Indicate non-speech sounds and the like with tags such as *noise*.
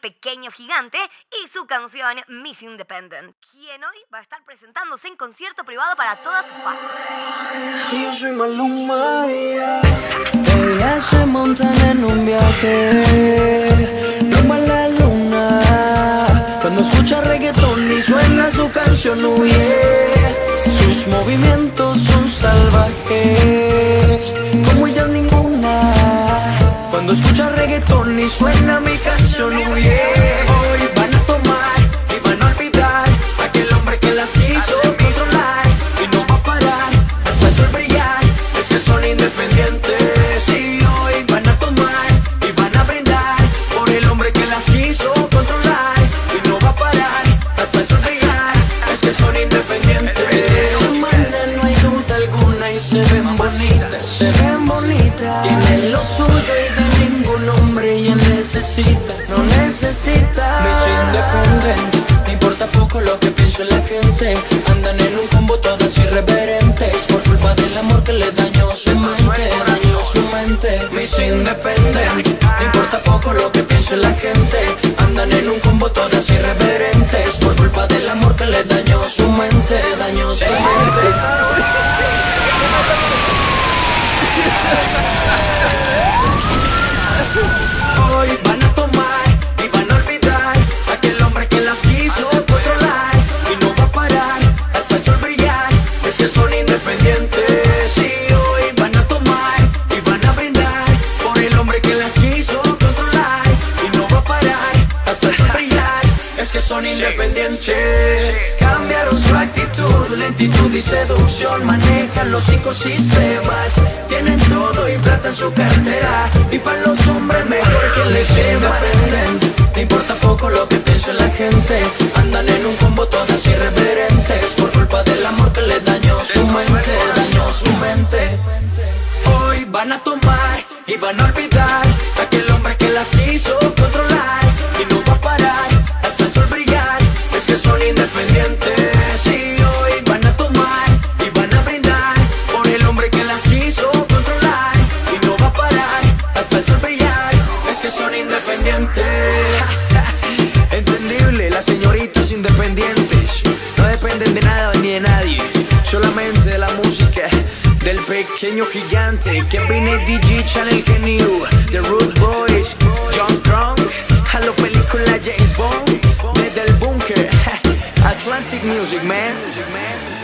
Pequeño Gigante y su canción Miss Independent, quien hoy va a estar presentándose en concierto privado para todas sus fans. Yo soy Maluma, ellas se montan en un viaje, rumbo a la luna. Cuando escucha reggaetón y suena su canción, huye. Sus movimientos son salvajes, como ella ninguna. Cuando escucha reggaetón y suena soy independiente, Cambiaron su actitud, lentitud y seducción. Manejan los cinco sistemas. Tienen todo y plata en su cartera. Y para los hombres mejor que les independente. No importa poco lo que piense la gente. Andan en un combo todas irreverentes. Por culpa del amor que le dañó su mente. Dañó su mente. Hoy van a tomar y van a olvidar pequeño gigante que viene DJ Channel New, The Root Boys, John Strong, a la película James Bond, desde el búnker, *laughs* Atlantic Music Man.